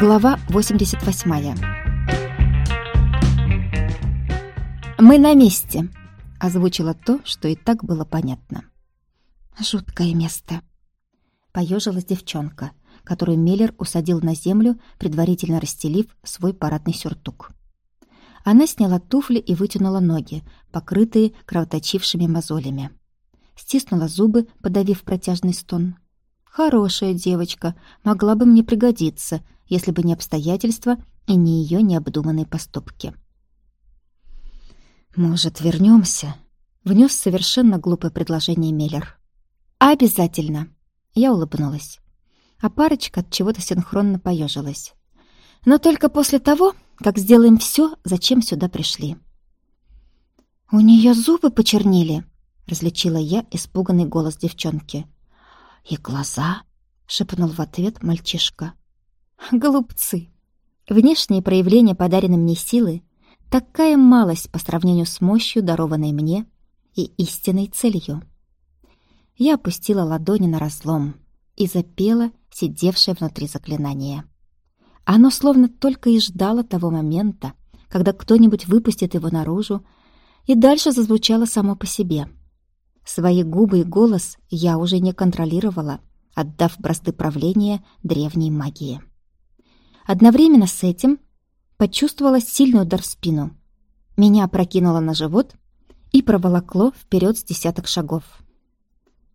Глава 88. «Мы на месте», — озвучила то, что и так было понятно. «Жуткое место», — поежилась девчонка, которую Меллер усадил на землю, предварительно расстелив свой парадный сюртук. Она сняла туфли и вытянула ноги, покрытые кровоточившими мозолями. Стиснула зубы, подавив протяжный стон. «Хорошая девочка, могла бы мне пригодиться», — если бы не обстоятельства и не ее необдуманные поступки. «Может, вернемся? внес совершенно глупое предложение Меллер. «Обязательно!» Я улыбнулась. А парочка от чего-то синхронно поежилась. «Но только после того, как сделаем все, зачем сюда пришли». «У нее зубы почернели», — различила я испуганный голос девчонки. «И глаза», — шепнул в ответ мальчишка. Голубцы. Внешние проявления подаренной мне силы — такая малость по сравнению с мощью, дарованной мне, и истинной целью. Я опустила ладони на разлом и запела сидевшее внутри заклинание. Оно словно только и ждало того момента, когда кто-нибудь выпустит его наружу, и дальше зазвучало само по себе. Свои губы и голос я уже не контролировала, отдав бразды правления древней магии. Одновременно с этим почувствовала сильный удар в спину. Меня прокинуло на живот и проволокло вперед с десяток шагов.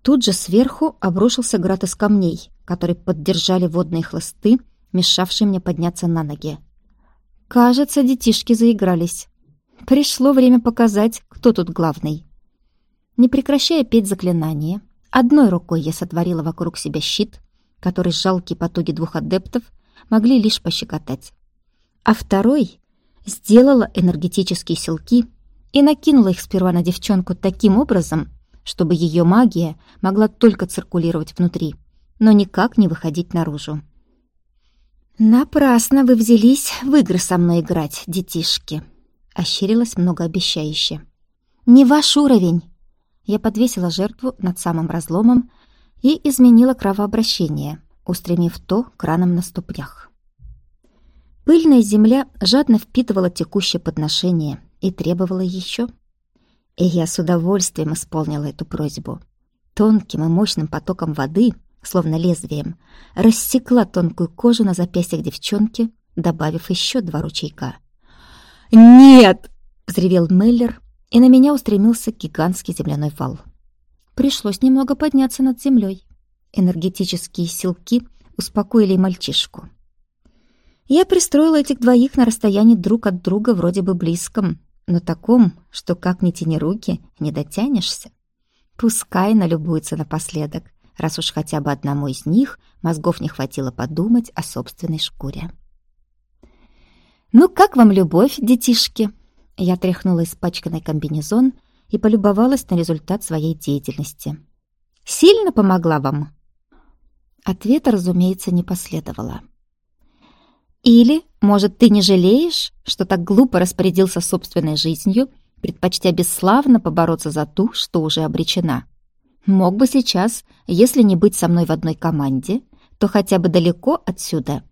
Тут же сверху обрушился град из камней, которые поддержали водные хлысты, мешавшие мне подняться на ноги. Кажется, детишки заигрались. Пришло время показать, кто тут главный. Не прекращая петь заклинание, одной рукой я сотворила вокруг себя щит, который жалкие потуги двух адептов могли лишь пощекотать. А второй сделала энергетические силки и накинула их сперва на девчонку таким образом, чтобы ее магия могла только циркулировать внутри, но никак не выходить наружу. «Напрасно вы взялись в игры со мной играть, детишки», — ощерилась многообещающе. «Не ваш уровень!» Я подвесила жертву над самым разломом и изменила кровообращение, устремив то краном на ступнях. Пыльная земля жадно впитывала текущее подношение и требовала еще. И я с удовольствием исполнила эту просьбу. Тонким и мощным потоком воды, словно лезвием, рассекла тонкую кожу на запястьях девчонки, добавив еще два ручейка. «Нет!» — взревел Меллер, и на меня устремился гигантский земляной вал. Пришлось немного подняться над землей. Энергетические силки успокоили мальчишку. Я пристроила этих двоих на расстоянии друг от друга вроде бы близком, но таком, что как ни тяни руки, не дотянешься. Пускай налюбуется напоследок, раз уж хотя бы одному из них мозгов не хватило подумать о собственной шкуре. «Ну, как вам любовь, детишки?» Я тряхнула испачканный комбинезон и полюбовалась на результат своей деятельности. «Сильно помогла вам?» Ответа, разумеется, не последовало. Или, может, ты не жалеешь, что так глупо распорядился собственной жизнью, предпочтя бесславно побороться за ту, что уже обречена? Мог бы сейчас, если не быть со мной в одной команде, то хотя бы далеко отсюда.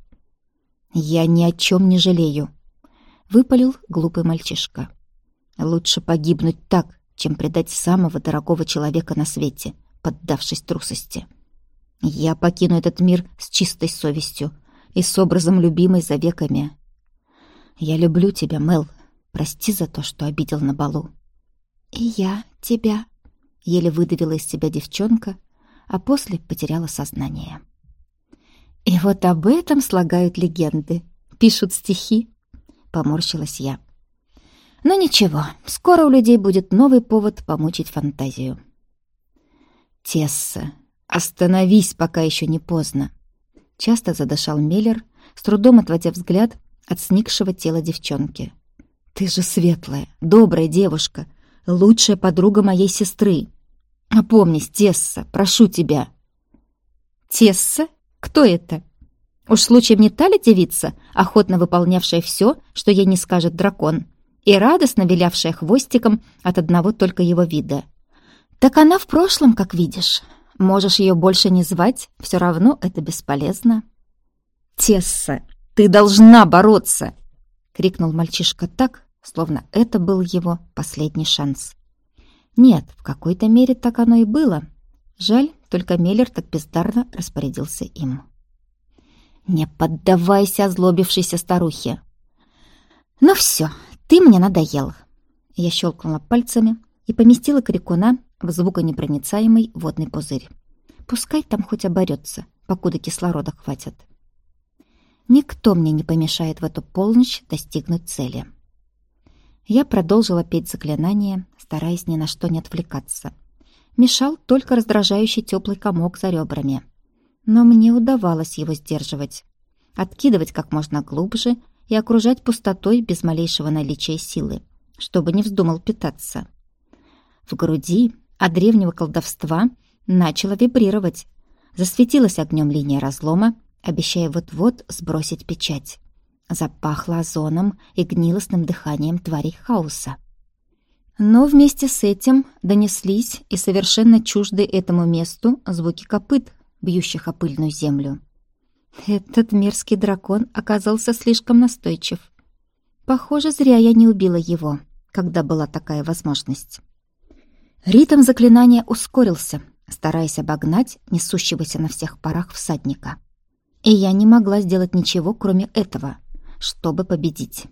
Я ни о чем не жалею, выпалил глупый мальчишка. Лучше погибнуть так, чем предать самого дорогого человека на свете, поддавшись трусости. Я покину этот мир с чистой совестью и с образом любимой за веками. Я люблю тебя, Мел. Прости за то, что обидел на балу. И я тебя, еле выдавила из себя девчонка, а после потеряла сознание. И вот об этом слагают легенды, пишут стихи, поморщилась я. Но ничего, скоро у людей будет новый повод помучить фантазию. Тесса, «Остановись, пока еще не поздно!» Часто задышал Меллер, с трудом отводя взгляд от сникшего тела девчонки. «Ты же светлая, добрая девушка, лучшая подруга моей сестры. Опомнись, Тесса, прошу тебя!» «Тесса? Кто это?» Уж случаем не та ли девица, охотно выполнявшая все, что ей не скажет дракон, и радостно вилявшая хвостиком от одного только его вида? «Так она в прошлом, как видишь. Можешь ее больше не звать, все равно это бесполезно. Тесса. Ты должна бороться!» — крикнул мальчишка так, словно это был его последний шанс. Нет, в какой-то мере так оно и было. Жаль, только Меллер так бездарно распорядился им. «Не поддавайся озлобившейся старухе!» «Ну все, ты мне надоел!» Я щелкнула пальцами и поместила крикуна в звуконепроницаемый водный пузырь. Пускай там хоть оборется, покуда кислорода хватит. Никто мне не помешает в эту полночь достигнуть цели. Я продолжила петь заклинание, стараясь ни на что не отвлекаться. Мешал только раздражающий теплый комок за ребрами. Но мне удавалось его сдерживать. Откидывать как можно глубже и окружать пустотой без малейшего наличия силы, чтобы не вздумал питаться. В груди от древнего колдовства начала вибрировать. Засветилась огнем линия разлома, обещая вот-вот сбросить печать. Запахло озоном и гнилостным дыханием тварей хаоса. Но вместе с этим донеслись и совершенно чуждые этому месту звуки копыт, бьющих о пыльную землю. Этот мерзкий дракон оказался слишком настойчив. Похоже, зря я не убила его, когда была такая возможность. Ритм заклинания ускорился, стараясь обогнать несущегося на всех парах всадника. И я не могла сделать ничего, кроме этого, чтобы победить.